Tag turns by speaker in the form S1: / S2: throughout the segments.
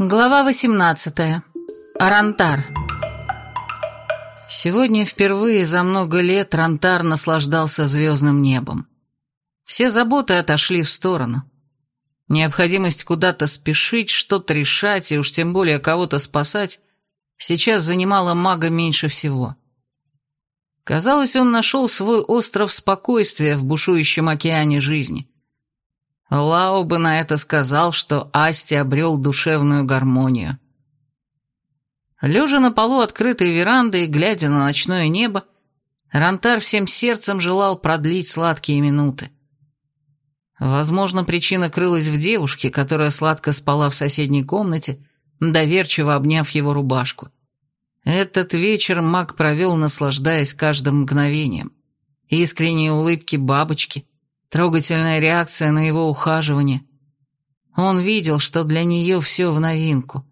S1: Глава 18. Арантар. Сегодня впервые за много лет Рантар наслаждался звездным небом. Все заботы отошли в сторону. Необходимость куда-то спешить, что-то решать и уж тем более кого-то спасать сейчас занимала мага меньше всего. Казалось, он нашел свой остров спокойствия в бушующем океане жизни. Лао бы на это сказал, что Асти обрел душевную гармонию. Лежа на полу открытой веранды и глядя на ночное небо, Рантар всем сердцем желал продлить сладкие минуты. Возможно, причина крылась в девушке, которая сладко спала в соседней комнате, доверчиво обняв его рубашку. Этот вечер маг провел, наслаждаясь каждым мгновением. Искренние улыбки бабочки, трогательная реакция на его ухаживание. Он видел, что для нее все в новинку.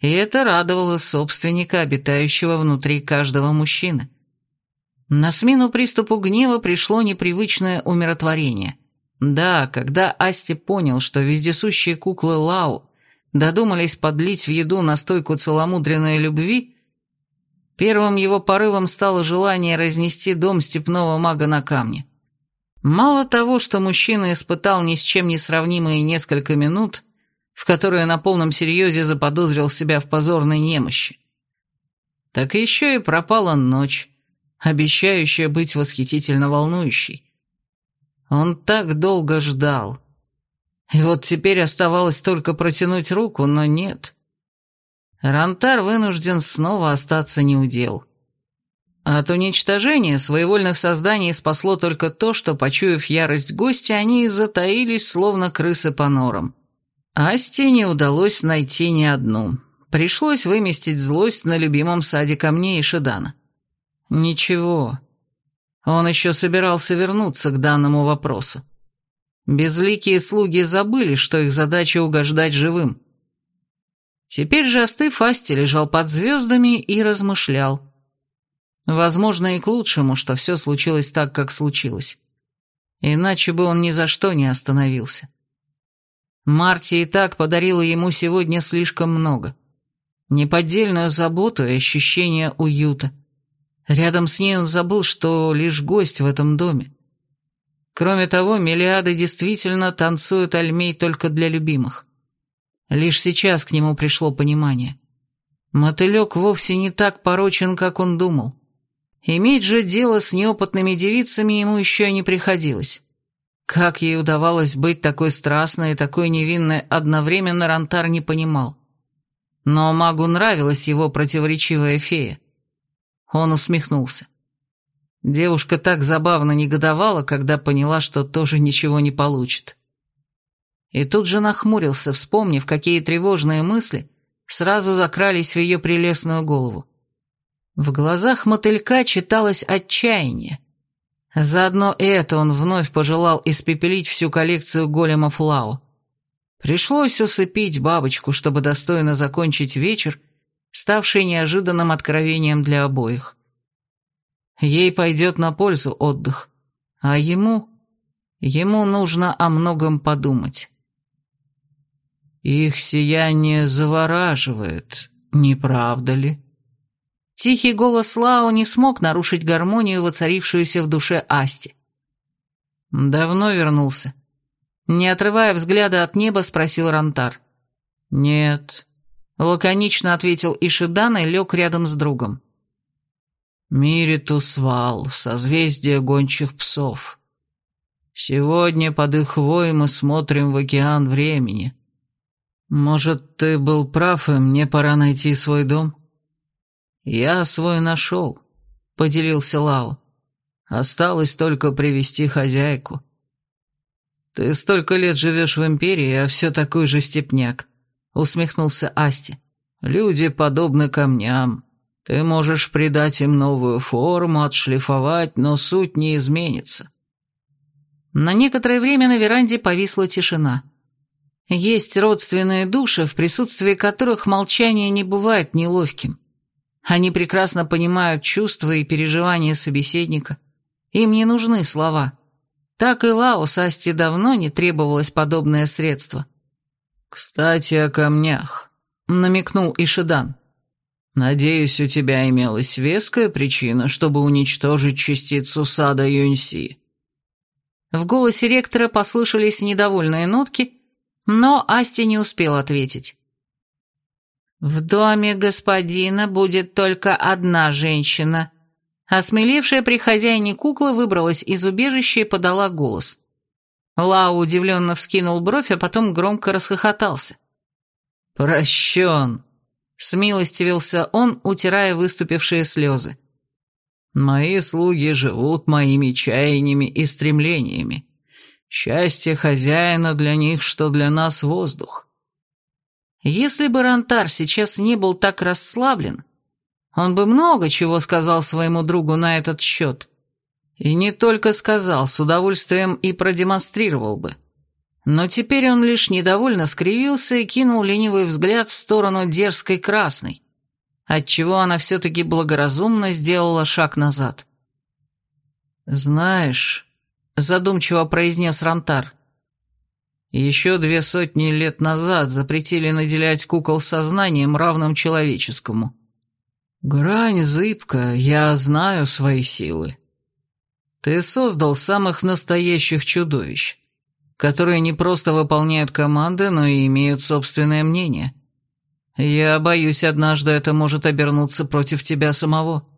S1: И это радовало собственника, обитающего внутри каждого мужчины. На смену приступу гнева пришло непривычное умиротворение. Да, когда Асти понял, что вездесущие куклы Лау додумались подлить в еду настойку целомудренной любви, первым его порывом стало желание разнести дом степного мага на камне. Мало того, что мужчина испытал ни с чем не сравнимые несколько минут, в которые на полном серьезе заподозрил себя в позорной немощи, так еще и пропала ночь, обещающая быть восхитительно волнующей. Он так долго ждал. И вот теперь оставалось только протянуть руку, но нет. Рантар вынужден снова остаться неудел. От уничтожения своевольных созданий спасло только то, что, почуяв ярость гостя, они затаились, словно крысы по норам. Асти не удалось найти ни одну. Пришлось выместить злость на любимом саде камней и Шидана. Ничего. Он еще собирался вернуться к данному вопросу. Безликие слуги забыли, что их задача угождать живым. Теперь же остыв, Асти лежал под звездами и размышлял. Возможно, и к лучшему, что все случилось так, как случилось. Иначе бы он ни за что не остановился. Марти и так подарила ему сегодня слишком много. Неподдельную заботу и ощущение уюта. Рядом с ней он забыл, что лишь гость в этом доме. Кроме того, миллиады действительно танцуют альмей только для любимых. Лишь сейчас к нему пришло понимание. Мотылек вовсе не так порочен, как он думал. Иметь же дело с неопытными девицами ему еще не приходилось. Как ей удавалось быть такой страстной и такой невинной одновременно Рантар не понимал. Но магу нравилась его противоречивая фея. Он усмехнулся. Девушка так забавно негодовала, когда поняла, что тоже ничего не получит. И тут же нахмурился, вспомнив, какие тревожные мысли сразу закрались в ее прелестную голову. В глазах мотылька читалось отчаяние. Заодно это он вновь пожелал испепелить всю коллекцию големов Лао. Пришлось усыпить бабочку, чтобы достойно закончить вечер, ставший неожиданным откровением для обоих. Ей пойдет на пользу отдых, а ему... ему нужно о многом подумать. Их сияние завораживает, не правда ли? Тихий голос Лао не смог нарушить гармонию, воцарившуюся в душе Асти. «Давно вернулся?» Не отрывая взгляда от неба, спросил Рантар. «Нет», — лаконично ответил Ишидан и лег рядом с другом. «Миритус Вал, созвездие гончих псов. Сегодня под их вой мы смотрим в океан времени. Может, ты был прав, и мне пора найти свой дом?» «Я свой нашел», — поделился Лао. «Осталось только привести хозяйку». «Ты столько лет живешь в Империи, а все такой же степняк», — усмехнулся Асти. «Люди подобны камням. Ты можешь придать им новую форму, отшлифовать, но суть не изменится». На некоторое время на веранде повисла тишина. Есть родственные души, в присутствии которых молчание не бывает неловким. Они прекрасно понимают чувства и переживания собеседника. Им не нужны слова. Так и Лао Асти давно не требовалось подобное средство.
S2: «Кстати, о камнях»,
S1: намекнул Ишидан. «Надеюсь, у тебя имелась веская причина, чтобы уничтожить частицу сада Юньси». В голосе ректора послышались недовольные нотки, но Асти не успел ответить. «В доме господина будет только одна женщина». Осмелевшая при хозяине кукла выбралась из убежища и подала голос. Лао удивленно вскинул бровь, а потом громко расхохотался. «Прощен!» — смилостивился он, утирая выступившие слезы. «Мои слуги живут моими чаяниями и стремлениями. Счастье хозяина для них, что для нас воздух». Если бы Рантар сейчас не был так расслаблен, он бы много чего сказал своему другу на этот счет. И не только сказал, с удовольствием и продемонстрировал бы. Но теперь он лишь недовольно скривился и кинул ленивый взгляд в сторону дерзкой красной, отчего она все-таки благоразумно сделала шаг назад. «Знаешь», — задумчиво произнес Рантар, — «еще две сотни лет назад запретили наделять кукол сознанием, равным человеческому. Грань зыбка, я знаю свои силы. Ты создал самых настоящих чудовищ» которые не просто выполняют команды, но и имеют собственное мнение. Я боюсь, однажды это может обернуться против тебя самого.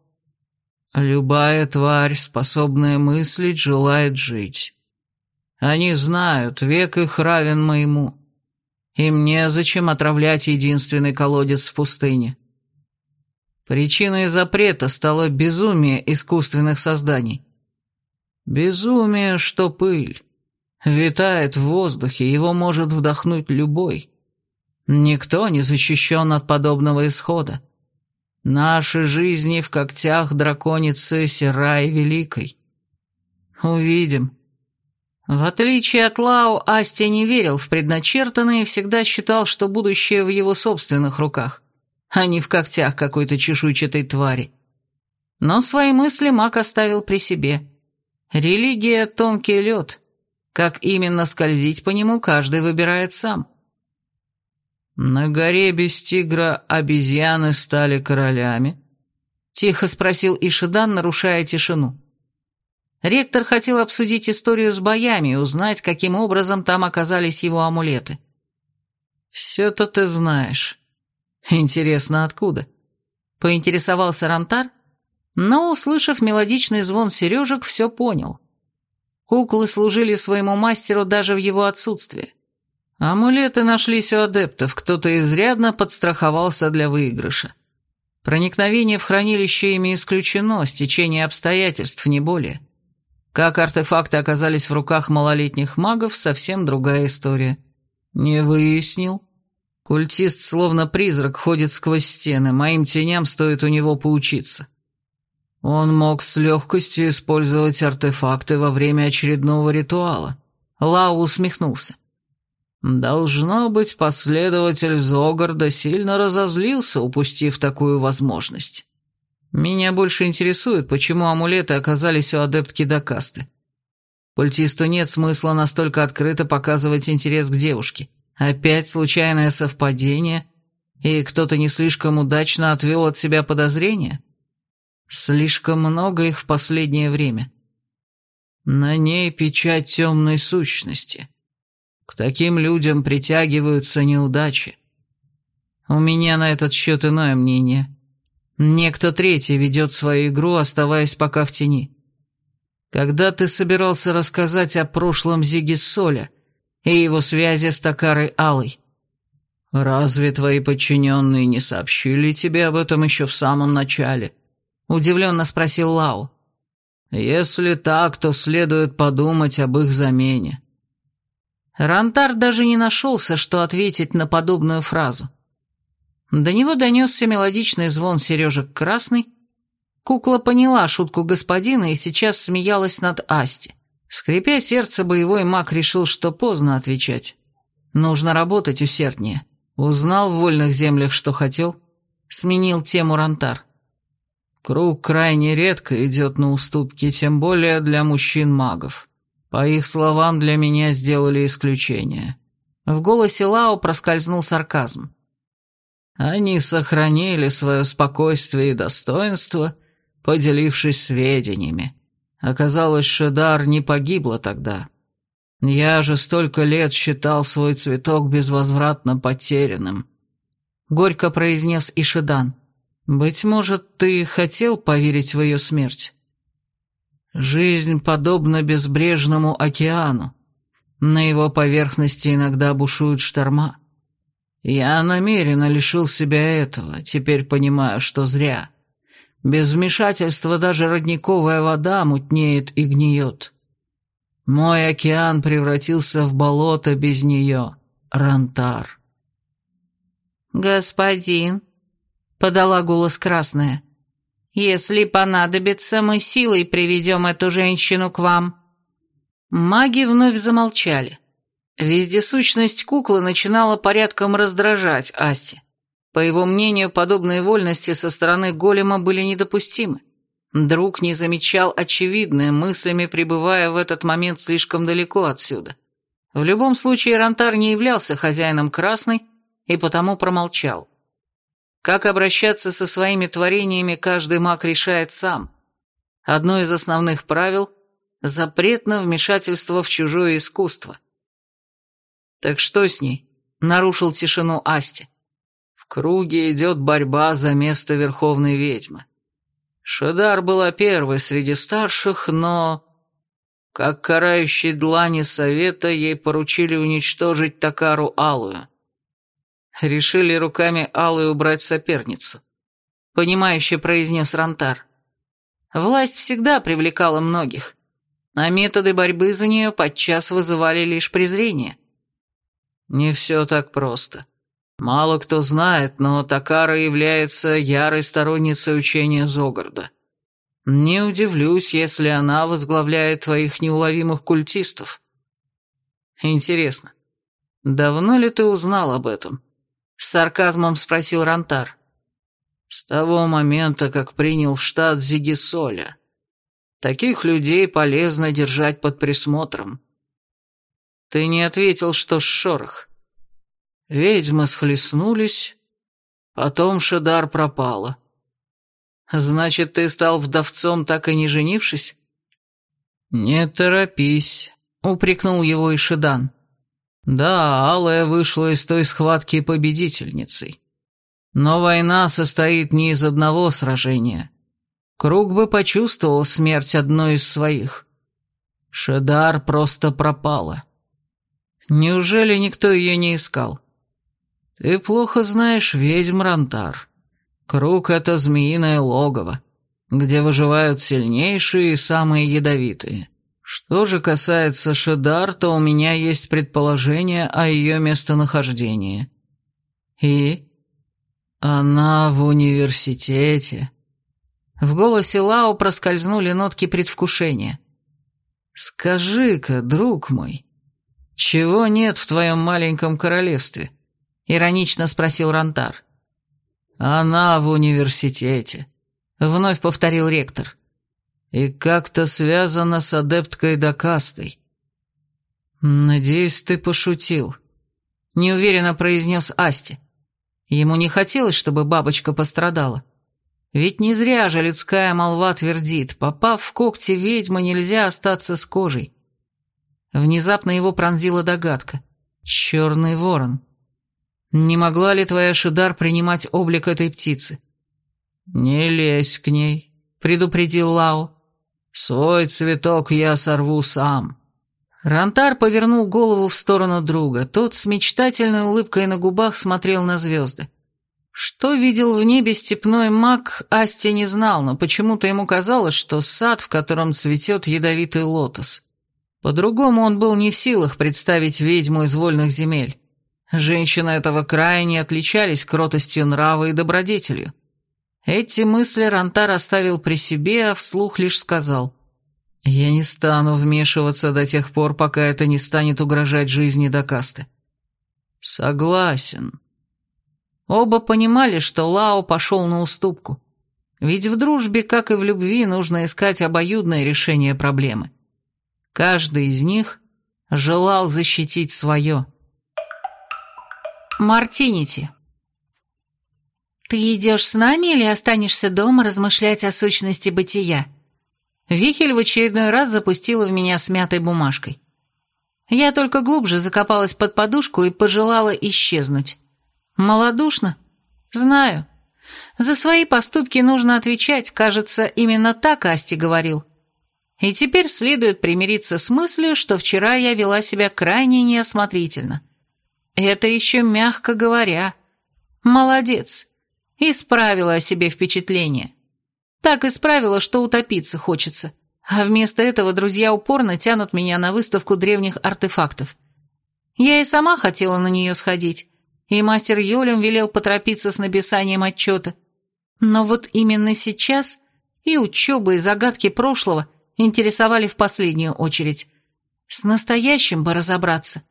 S1: Любая тварь, способная мыслить, желает жить. Они знают, век их равен моему. Им незачем отравлять единственный колодец в пустыне. Причиной запрета стало безумие искусственных созданий. Безумие, что пыль. Витает в воздухе, его может вдохнуть любой. Никто не защищен от подобного исхода. Наши жизни в когтях драконицы Серай Великой. Увидим. В отличие от Лао, Асти не верил в предначертанное и всегда считал, что будущее в его собственных руках, а не в когтях какой-то чешуйчатой твари. Но свои мысли маг оставил при себе. Религия — тонкий лед, как именно скользить по нему, каждый выбирает сам. «На горе без тигра обезьяны стали королями?» — тихо спросил Ишидан, нарушая тишину. Ректор хотел обсудить историю с боями и узнать, каким образом там оказались его амулеты. «Все-то ты знаешь. Интересно, откуда?» Поинтересовался Рантар, но, услышав мелодичный звон сережек, все понял. Куклы служили своему мастеру даже в его отсутствие. Амулеты нашлись у адептов, кто-то изрядно подстраховался для выигрыша. Проникновение в хранилище ими исключено, стечение обстоятельств, не более. Как артефакты оказались в руках малолетних магов, совсем другая история. Не выяснил. Культист словно призрак ходит сквозь стены, моим теням стоит у него поучиться. Он мог с легкостью использовать артефакты во время очередного ритуала. Лау усмехнулся. Должно быть, последователь Зогарда сильно разозлился, упустив такую возможность. Меня больше интересует, почему амулеты оказались у адептки Дакасты. Культисту нет смысла настолько открыто показывать интерес к девушке. Опять случайное совпадение, и кто-то не слишком удачно отвел от себя подозрения? Слишком много их в последнее время. На ней печать темной сущности. К таким людям притягиваются неудачи. У меня на этот счет иное мнение. Некто третий ведет свою игру, оставаясь пока в тени. Когда ты собирался рассказать о прошлом Зигиссоля и его связи с Токарой Алой? Разве твои подчиненные не сообщили тебе об этом еще в самом начале?» Удивленно спросил Лау. «Если так, то следует подумать об их замене». Рантар даже не нашелся, что ответить на подобную фразу. До него донесся мелодичный звон сережек красный. Кукла поняла шутку господина и сейчас смеялась над Асти. Скрипя сердце, боевой маг решил, что поздно отвечать. Нужно работать усерднее. Узнал в вольных землях, что хотел. Сменил тему Рантар. Круг крайне редко идет на уступки, тем более для мужчин-магов. По их словам, для меня сделали исключение. В голосе Лао проскользнул сарказм. Они сохранили свое спокойствие и достоинство, поделившись сведениями. Оказалось, Шедар не погибла тогда. Я же столько лет считал свой цветок безвозвратно потерянным. Горько произнес Ишидан. Быть может, ты хотел поверить в ее смерть? Жизнь подобна безбрежному океану. На его поверхности иногда бушуют шторма. Я намеренно лишил себя этого, теперь понимаю, что зря. Без вмешательства даже родниковая вода мутнеет и гниет. Мой океан превратился в болото без нее, Рантар.
S2: «Господин», — подала голос красная, — «если понадобится, мы силой приведем эту женщину к вам».
S1: Маги вновь замолчали. Вездесущность куклы начинала порядком раздражать Асти. По его мнению, подобные вольности со стороны голема были недопустимы. Друг не замечал очевидное, мыслями пребывая в этот момент слишком далеко отсюда. В любом случае, Рантар не являлся хозяином Красной и потому промолчал. Как обращаться со своими творениями, каждый маг решает сам. Одно из основных правил – запрет на вмешательство в чужое искусство. «Так что с ней?» – нарушил тишину Асти. «В круге идет борьба за место Верховной Ведьмы. Шадар была первой среди старших, но... Как карающей длани совета ей поручили уничтожить Такару Алую. Решили руками Алой убрать соперницу. Понимающе произнес Рантар. Власть всегда привлекала многих, а методы борьбы за нее подчас вызывали лишь презрение. Не все так просто. Мало кто знает, но Такара является ярой сторонницей учения Зогарда. Не удивлюсь, если она возглавляет твоих неуловимых культистов. Интересно, давно ли ты узнал об этом? С сарказмом спросил Рантар. С того момента, как принял в штат Зигисоля. Таких людей полезно держать под присмотром. Ты не ответил, что шорох. Ведьмы схлестнулись, потом Шедар пропала. Значит, ты стал вдовцом, так и не женившись? Не торопись, упрекнул его Ишидан. Да, Алая вышла из той схватки победительницей. Но война состоит не из одного сражения. Круг бы почувствовал смерть одной из своих. Шедар просто пропала. Неужели никто ее не искал? «Ты плохо знаешь ведьм, Рантар. Круг — это змеиное логово, где выживают сильнейшие и самые ядовитые. Что же касается Шедар, то у меня есть предположение о ее местонахождении. И? Она в университете». В голосе Лао проскользнули нотки предвкушения. «Скажи-ка, друг мой, чего нет в твоем маленьком королевстве?» — иронично спросил Рантар. «Она в университете», — вновь повторил ректор. «И как-то связана с адепткой Дакастой». «Надеюсь, ты пошутил», — неуверенно произнес Асти. Ему не хотелось, чтобы бабочка пострадала. Ведь не зря же людская молва твердит, попав в когти ведьмы, нельзя остаться с кожей. Внезапно его пронзила догадка. «Черный ворон». Не могла ли твоя Шидар принимать облик этой птицы? Не лезь к ней, предупредил Лао. Свой цветок я сорву сам. Рантар повернул голову в сторону друга. Тот с мечтательной улыбкой на губах смотрел на звезды. Что видел в небе степной маг, Асти не знал, но почему-то ему казалось, что сад, в котором цветет ядовитый лотос. По-другому он был не в силах представить ведьму из вольных земель. Женщины этого края не отличались кротостью нрава и добродетелью. Эти мысли Рантар оставил при себе, а вслух лишь сказал. «Я не стану вмешиваться до тех пор, пока это не станет угрожать жизни Дакасты». «Согласен». Оба понимали, что Лао пошел на уступку. Ведь в дружбе, как и в любви, нужно искать обоюдное решение проблемы. Каждый из них желал защитить свое –
S2: Мартинити. «Ты идешь с нами или останешься дома размышлять о сущности бытия?»
S1: Вихель в очередной раз запустила в меня смятой бумажкой. Я только глубже закопалась под подушку и пожелала исчезнуть. Молодушно? Знаю. За свои поступки нужно отвечать, кажется, именно так Асти говорил. И теперь следует примириться с мыслью, что вчера я вела себя крайне неосмотрительно. Это еще мягко говоря. Молодец. Исправила о себе впечатление. Так исправила, что утопиться хочется. А вместо этого друзья упорно тянут меня на выставку древних артефактов. Я и сама хотела на нее сходить, и мастер Йолем велел поторопиться с написанием отчета. Но вот именно сейчас и учеба, и загадки прошлого интересовали в последнюю очередь. С настоящим бы разобраться.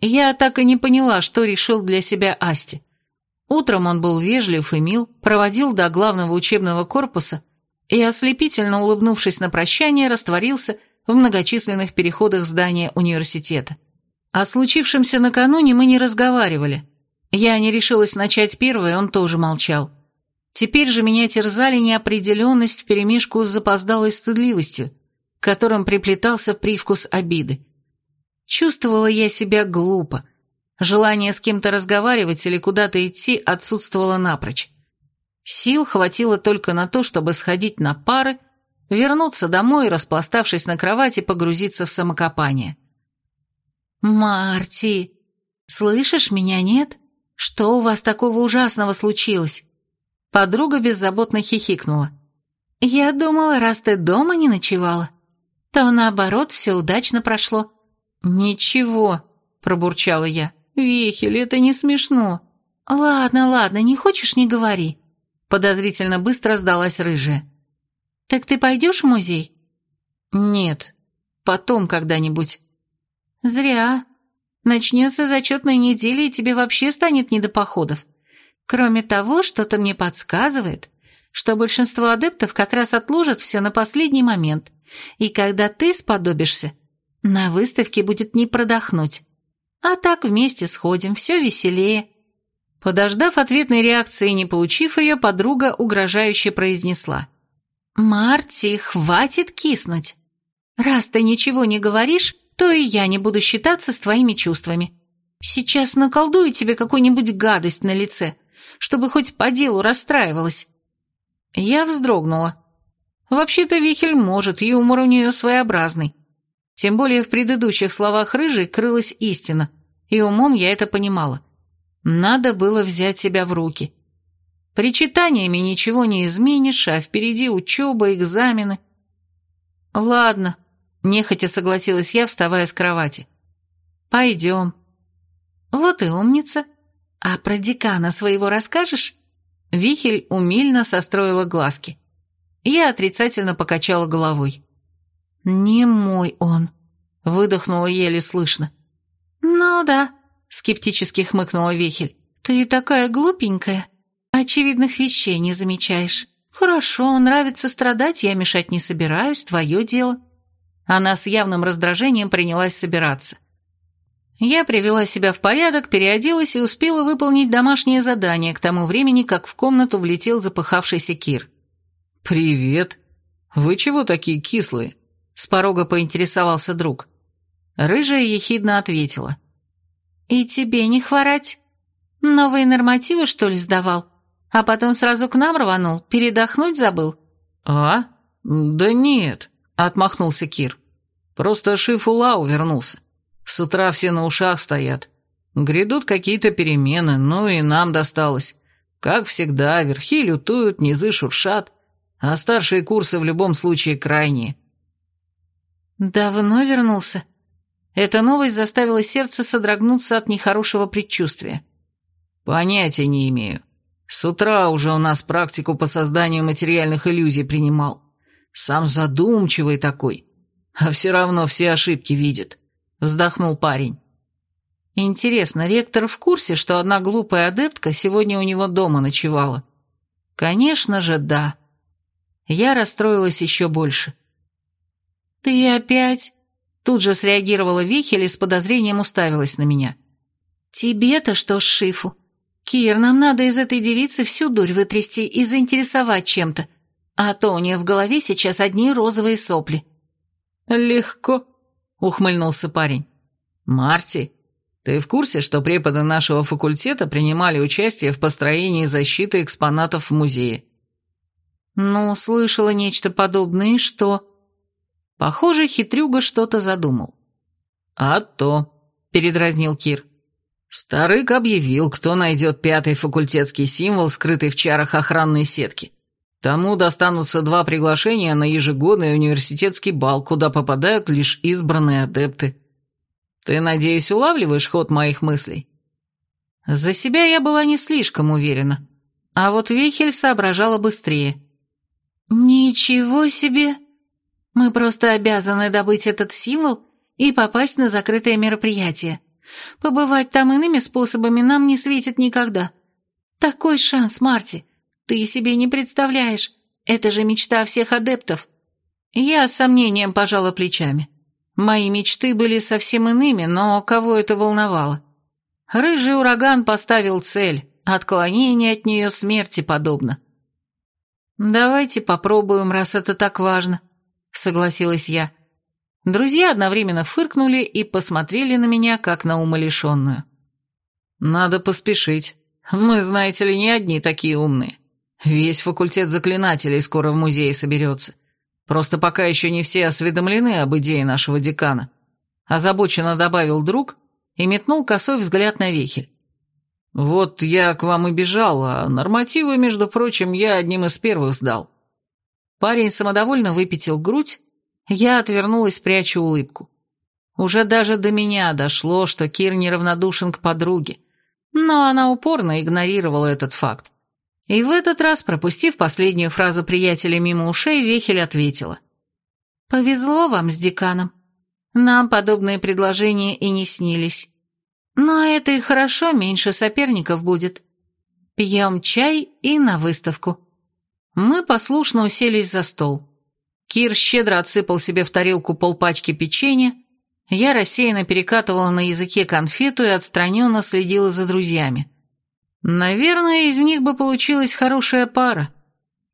S1: Я так и не поняла, что решил для себя Асти. Утром он был вежлив и мил, проводил до главного учебного корпуса и, ослепительно улыбнувшись на прощание, растворился в многочисленных переходах здания университета. О случившемся накануне мы не разговаривали. Я не решилась начать первой, он тоже молчал. Теперь же меня терзали неопределенность вперемешку с запоздалой стыдливостью, которым приплетался привкус обиды. Чувствовала я себя глупо, Желание с кем-то разговаривать или куда-то идти отсутствовало напрочь. Сил хватило только на то, чтобы сходить на пары, вернуться домой и, распластавшись на кровати, погрузиться в самокопание.
S2: «Марти, слышишь меня, нет? Что у вас такого ужасного случилось?»
S1: Подруга беззаботно хихикнула.
S2: «Я думала, раз ты дома не ночевала, то наоборот все удачно прошло».
S1: «Ничего», — пробурчала я. «Вихель, это не смешно».
S2: «Ладно, ладно, не хочешь, не говори», —
S1: подозрительно быстро сдалась рыжая.
S2: «Так ты пойдешь в музей?»
S1: «Нет, потом когда-нибудь».
S2: «Зря. Начнется зачетная неделя, и тебе вообще станет не до походов. Кроме того, что-то мне подсказывает, что большинство адептов как раз отложат все на последний момент, и когда ты сподобишься, на выставке будет не продохнуть. А так вместе сходим, все веселее».
S1: Подождав ответной реакции и не получив ее, подруга угрожающе произнесла.
S2: «Марти, хватит киснуть. Раз ты ничего не говоришь, то и я не буду считаться с твоими чувствами. Сейчас наколдую тебе какую-нибудь гадость на лице, чтобы хоть по делу расстраивалась».
S1: Я вздрогнула. Вообще-то Вихель может, юмор у нее своеобразный. Тем более в предыдущих словах рыжей крылась истина, и умом я это понимала. Надо было взять себя в руки. Причитаниями ничего не изменишь, а впереди учеба, экзамены. Ладно, нехотя согласилась я, вставая с кровати. Пойдем.
S2: Вот и умница. А про декана своего расскажешь?
S1: Вихель умильно состроила глазки. Я отрицательно покачала головой. «Не мой он», — выдохнула еле слышно.
S2: «Ну да», — скептически хмыкнула Вехель. «Ты такая глупенькая. Очевидных вещей не замечаешь. Хорошо, нравится страдать, я мешать не собираюсь, твое дело».
S1: Она с явным раздражением принялась собираться. Я привела себя в порядок, переоделась и успела выполнить домашнее задание к тому времени, как в комнату влетел запыхавшийся Кир. «Привет. Вы чего такие кислые?» С порога поинтересовался друг. Рыжая ехидно ответила.
S2: «И тебе не хворать? Новые нормативы, что ли, сдавал? А потом сразу к нам рванул, передохнуть забыл?»
S3: «А? Да нет», — отмахнулся Кир. «Просто Шифулау вернулся. С утра все на ушах стоят. Грядут какие-то перемены, ну и нам досталось. Как всегда, верхи лютуют, низы шуршат, а старшие курсы в любом случае крайние.
S1: «Давно вернулся?» Эта новость заставила сердце содрогнуться от нехорошего предчувствия.
S3: «Понятия не имею. С утра уже у нас практику по созданию материальных иллюзий принимал. Сам задумчивый такой, а все равно все ошибки видит», — вздохнул парень.
S1: «Интересно, ректор в курсе, что одна глупая адептка сегодня у него дома ночевала?» «Конечно же, да». Я расстроилась еще больше.
S2: «Ты опять?»
S1: Тут же среагировала Вихель и с подозрением уставилась на меня.
S2: «Тебе-то что, Шифу? «Кир, нам надо из этой девицы всю дурь вытрясти и заинтересовать чем-то, а то у нее в голове сейчас одни розовые сопли».
S3: «Легко», — ухмыльнулся парень. «Марти, ты в курсе, что преподы нашего факультета принимали участие в построении защиты экспонатов в музее?»
S2: «Ну, слышала нечто подобное, что...» Похоже, хитрюга что-то задумал.
S3: «А то», — передразнил Кир. Старык объявил, кто найдет пятый факультетский символ, скрытый в чарах охранной сетки. Тому достанутся два приглашения на ежегодный университетский бал, куда попадают лишь избранные адепты. Ты, надеюсь, улавливаешь ход моих мыслей?
S2: За себя я была не слишком уверена, а вот Вихель соображала быстрее. «Ничего себе! Мы просто обязаны добыть этот символ и попасть на закрытое мероприятие. Побывать там иными способами нам не светит никогда. Такой шанс, Марти, ты себе не представляешь. Это же мечта всех адептов. Я с сомнением пожала плечами. Мои мечты были совсем иными, но кого это волновало? Рыжий ураган поставил цель, отклонение от нее смерти подобно. «Давайте попробуем, раз это так важно», — согласилась я. Друзья одновременно фыркнули и посмотрели на меня, как на умалишенную. «Надо поспешить. Мы, знаете ли, не одни такие умные. Весь факультет заклинателей скоро в музее соберется. Просто пока еще не все осведомлены об идее нашего декана». Озабоченно добавил друг и метнул косой взгляд на вехель. «Вот я к вам и бежал, а нормативы, между прочим, я одним из первых сдал». Парень самодовольно выпятил грудь я отвернулась, пряча улыбку. Уже даже до меня дошло, что Кир неравнодушен к подруге, но она упорно игнорировала этот факт. И в этот раз, пропустив последнюю фразу приятеля мимо ушей, Вехель ответила. «Повезло вам с деканом. Нам подобные предложения и не снились. Но это и хорошо, меньше соперников будет. Пьем чай и на выставку». Мы послушно уселись за стол. Кир щедро отсыпал себе в тарелку полпачки печенья, я рассеянно перекатывала на языке конфету и отстраненно следила за друзьями. Наверное, из них бы получилась хорошая пара.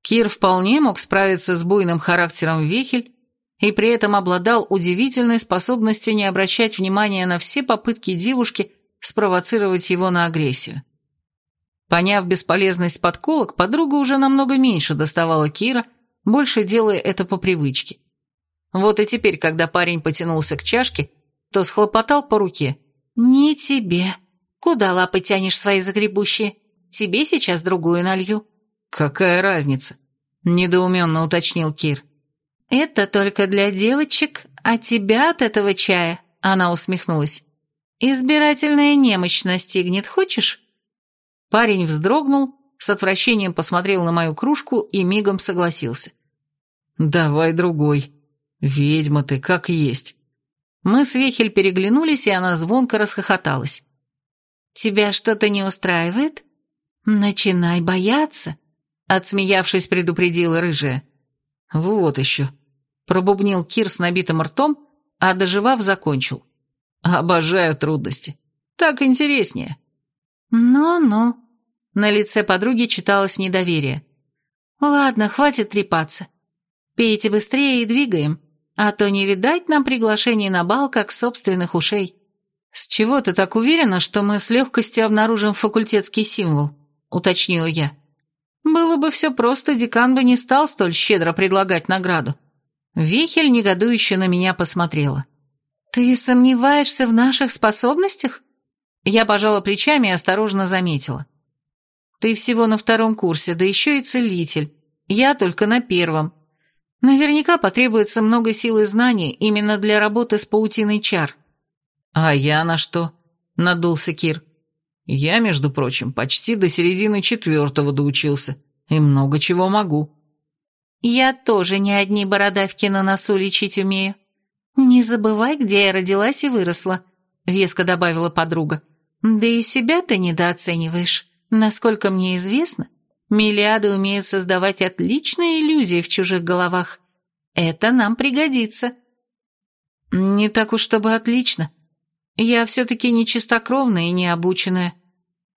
S2: Кир вполне мог справиться с буйным характером Вехель и при этом обладал удивительной способностью не обращать внимания на все попытки девушки спровоцировать его на агрессию. Поняв бесполезность подколок, подруга уже намного меньше доставала Кира, больше делая это по привычке. Вот и теперь, когда парень потянулся к чашке, то схлопотал по руке. «Не тебе. Куда лапы тянешь свои загребущие? Тебе сейчас другую налью».
S3: «Какая разница?» – недоуменно уточнил Кир.
S2: «Это только для девочек, а тебя от этого чая?» – она усмехнулась. «Избирательная немощь настигнет, хочешь?» Парень вздрогнул, с отвращением посмотрел на мою кружку и мигом согласился. «Давай другой. Ведьма ты, как есть». Мы с Вехель переглянулись, и она звонко расхохоталась. «Тебя что-то не устраивает? Начинай бояться», — отсмеявшись, предупредила рыжая. «Вот еще», — пробубнил Кир с набитым ртом, а доживав, закончил. «Обожаю трудности. Так интереснее». «Ну-ну», на лице подруги читалось недоверие. «Ладно, хватит трепаться. Пейте быстрее и двигаем, а то не видать нам приглашений на бал, как собственных ушей».
S3: «С чего ты так уверена, что мы с легкостью обнаружим факультетский символ?» — уточнила я. «Было бы все просто, декан бы не стал столь щедро предлагать награду». Вихель негодующе на меня посмотрела.
S2: «Ты сомневаешься в наших способностях?»
S3: Я пожала плечами и осторожно заметила. Ты всего на втором курсе, да еще и целитель. Я только на первом. Наверняка потребуется много сил и знаний именно для работы с паутиной чар». «А я на что?» — надулся Кир. «Я, между прочим, почти до середины четвертого доучился, и много чего могу».
S2: «Я тоже не одни бородавки на носу лечить умею. Не забывай, где я родилась и выросла», — веско добавила подруга. «Да и себя ты недооцениваешь». Насколько мне известно, миллиады умеют создавать отличные иллюзии в чужих головах. Это нам пригодится.
S3: Не так уж чтобы отлично. Я все-таки не чистокровная и не обученная.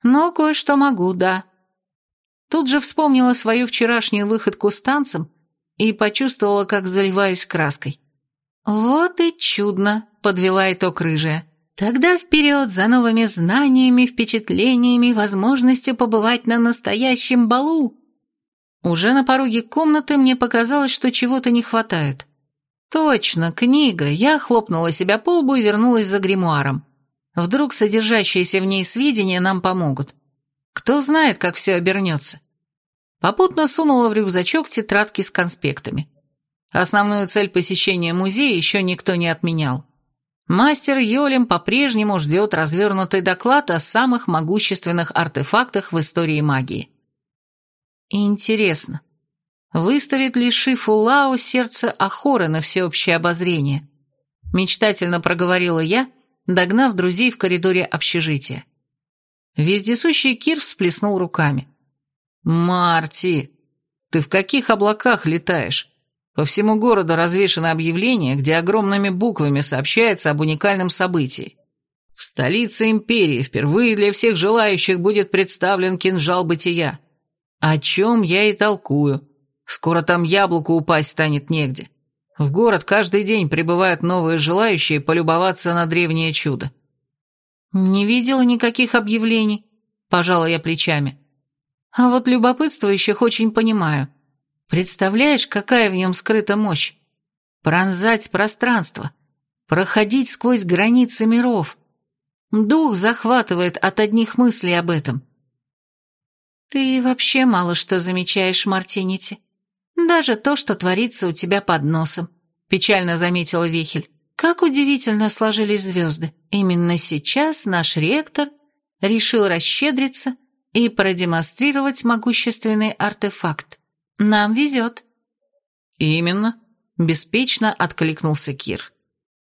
S2: Но кое-что могу, да. Тут же вспомнила свою вчерашнюю выходку с танцем и почувствовала, как заливаюсь краской. «Вот и чудно», — подвела итог рыжая. «Тогда вперед за новыми знаниями, впечатлениями, возможностью побывать на настоящем балу». Уже на пороге комнаты мне показалось, что чего-то не хватает. «Точно, книга!» Я хлопнула себя по лбу и вернулась за гримуаром. Вдруг содержащиеся в ней сведения нам помогут. Кто знает, как все обернется. Попутно сунула в рюкзачок тетрадки с конспектами. Основную цель посещения музея еще никто не отменял. Мастер Йолем по-прежнему ждет развернутый доклад о самых могущественных артефактах в истории магии. Интересно, выставит ли Шифу Лао сердце Ахоры на всеобщее обозрение? Мечтательно проговорила я, догнав друзей в коридоре общежития. Вездесущий Кир всплеснул руками. «Марти, ты в каких облаках летаешь? По всему городу развешано объявление, где огромными буквами сообщается об уникальном событии. В столице империи впервые для всех желающих будет представлен кинжал бытия. О чем я и толкую. Скоро там яблоку упасть станет негде. В город каждый день прибывают новые желающие полюбоваться на древнее чудо. «Не видела никаких объявлений», – пожала я плечами. «А вот любопытствующих очень понимаю. Представляешь, какая в нем скрыта мощь? Пронзать пространство, проходить сквозь границы миров. Дух захватывает от одних мыслей об этом». «Ты вообще мало что замечаешь, Мартинити. Даже то, что творится у тебя под носом», – печально заметила Вихель. Как удивительно сложились звезды. Именно сейчас наш ректор решил расщедриться и продемонстрировать могущественный артефакт. Нам везет.
S3: Именно, беспечно откликнулся Кир.